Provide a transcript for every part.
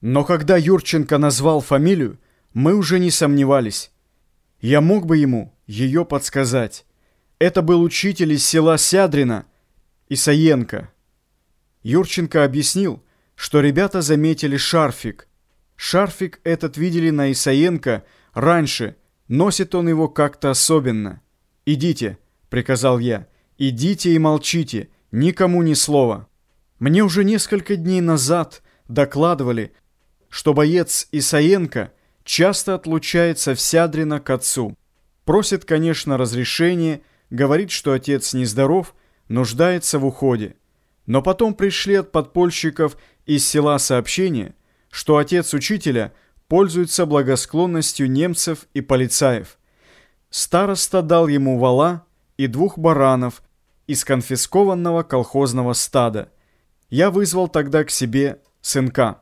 Но когда Юрченко назвал фамилию, мы уже не сомневались. Я мог бы ему ее подсказать. Это был учитель из села Сядрина, Исаенко. Юрченко объяснил, что ребята заметили шарфик. Шарфик этот видели на Исаенко раньше, носит он его как-то особенно. «Идите», — приказал я, — «идите и молчите, никому ни слова». Мне уже несколько дней назад докладывали, что боец Исаенко часто отлучается в Сядрина к отцу. Просит, конечно, разрешения, говорит, что отец нездоров, нуждается в уходе. Но потом пришли от подпольщиков из села сообщения, что отец учителя пользуется благосклонностью немцев и полицаев. Староста дал ему вала и двух баранов из конфискованного колхозного стада. Я вызвал тогда к себе сынка.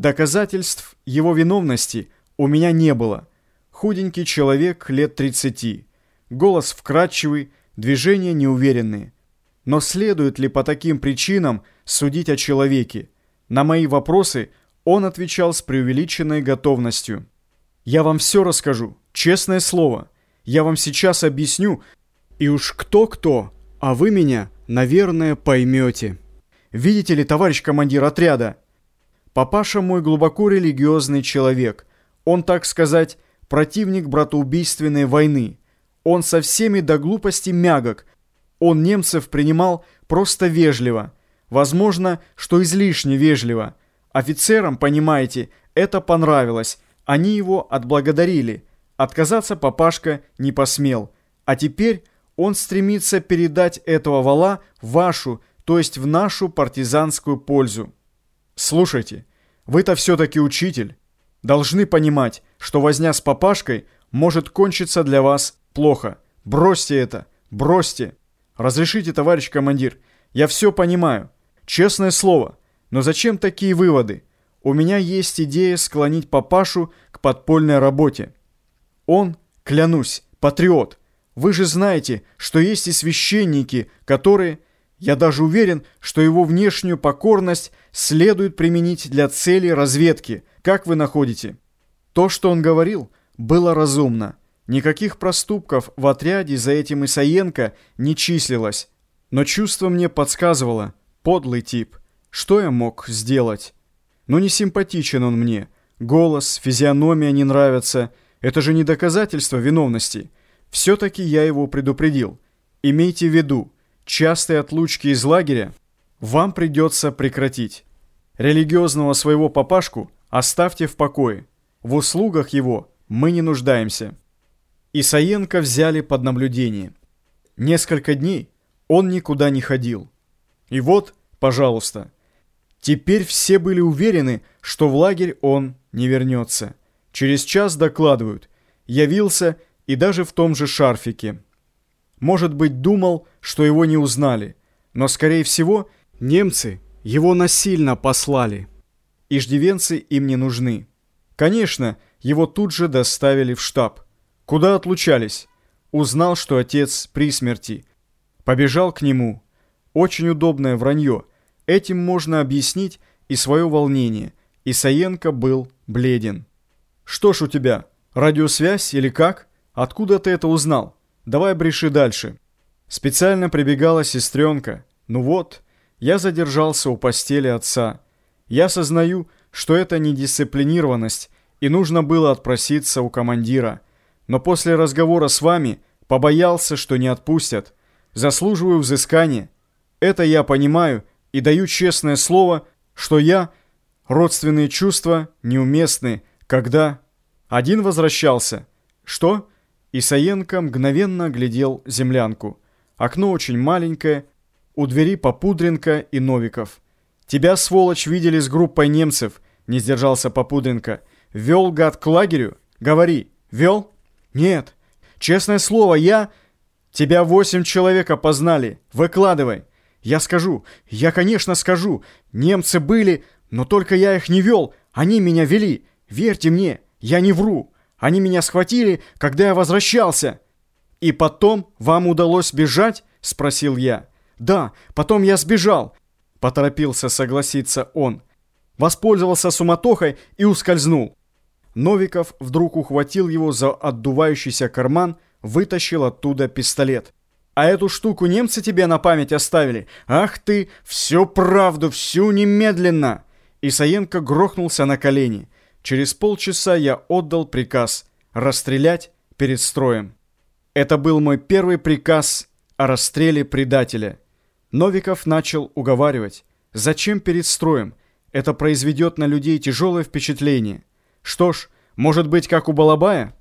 Доказательств его виновности у меня не было. Худенький человек лет 30. Голос вкрадчивый, движения неуверенные. Но следует ли по таким причинам судить о человеке? На мои вопросы он отвечал с преувеличенной готовностью. «Я вам все расскажу, честное слово. Я вам сейчас объясню, и уж кто-кто, а вы меня, наверное, поймете. Видите ли, товарищ командир отряда, Папаша мой глубоко религиозный человек. Он, так сказать, противник братоубийственной войны. Он со всеми до глупости мягок. Он немцев принимал просто вежливо. Возможно, что излишне вежливо. Офицерам, понимаете, это понравилось. Они его отблагодарили. Отказаться папашка не посмел. А теперь он стремится передать этого вала вашу, то есть в нашу партизанскую пользу. Слушайте, вы-то все-таки учитель. Должны понимать, что возня с папашкой может кончиться для вас плохо. Бросьте это, бросьте. Разрешите, товарищ командир, я все понимаю. Честное слово. Но зачем такие выводы? У меня есть идея склонить папашу к подпольной работе. Он, клянусь, патриот. Вы же знаете, что есть и священники, которые... Я даже уверен, что его внешнюю покорность следует применить для цели разведки. Как вы находите? То, что он говорил, было разумно. Никаких проступков в отряде за этим Исаенко не числилось. Но чувство мне подсказывало. Подлый тип. Что я мог сделать? Ну не симпатичен он мне. Голос, физиономия не нравятся. Это же не доказательство виновности. Все-таки я его предупредил. Имейте в виду, частые отлучки из лагеря вам придется прекратить. Религиозного своего папашку оставьте в покое. В услугах его мы не нуждаемся. Исаенко взяли под наблюдение. Несколько дней он никуда не ходил. И вот, пожалуйста, теперь все были уверены, что в лагерь он не вернется. Через час докладывают, явился и даже в том же шарфике. Может быть, думал, что его не узнали, но, скорее всего, немцы его насильно послали. Иждивенцы им не нужны. Конечно, его тут же доставили в штаб. Куда отлучались? Узнал, что отец при смерти. Побежал к нему. Очень удобное вранье. Этим можно объяснить и свое волнение. Исаенко был бледен. «Что ж у тебя, радиосвязь или как? Откуда ты это узнал?» Давай бреши дальше. Специально прибегала сестренка. Ну вот, я задержался у постели отца. Я сознаю, что это не дисциплинированность, и нужно было отпроситься у командира. Но после разговора с вами побоялся, что не отпустят. Заслуживаю взыскания. Это я понимаю и даю честное слово, что я... Родственные чувства неуместны, когда... Один возвращался. Что? Исаенко мгновенно глядел землянку. Окно очень маленькое, у двери Попудренко и Новиков. «Тебя, сволочь, видели с группой немцев», — не сдержался Попудренко. «Вел гад к лагерю? Говори, вел?» «Нет. Честное слово, я...» «Тебя восемь человек опознали. Выкладывай». «Я скажу. Я, конечно, скажу. Немцы были, но только я их не вел. Они меня вели. Верьте мне, я не вру». Они меня схватили, когда я возвращался. И потом вам удалось бежать? Спросил я. Да, потом я сбежал. Поторопился согласиться он. воспользовался суматохой и ускользнул. Новиков вдруг ухватил его за отдувающийся карман, вытащил оттуда пистолет. «А эту штуку немцы тебе на память оставили? Ах ты, всю правду, всю немедленно!» Исаенко грохнулся на колени. Через полчаса я отдал приказ расстрелять перед строем. Это был мой первый приказ о расстреле предателя. Новиков начал уговаривать. Зачем перед строем? Это произведет на людей тяжелое впечатление. Что ж, может быть, как у Балабая?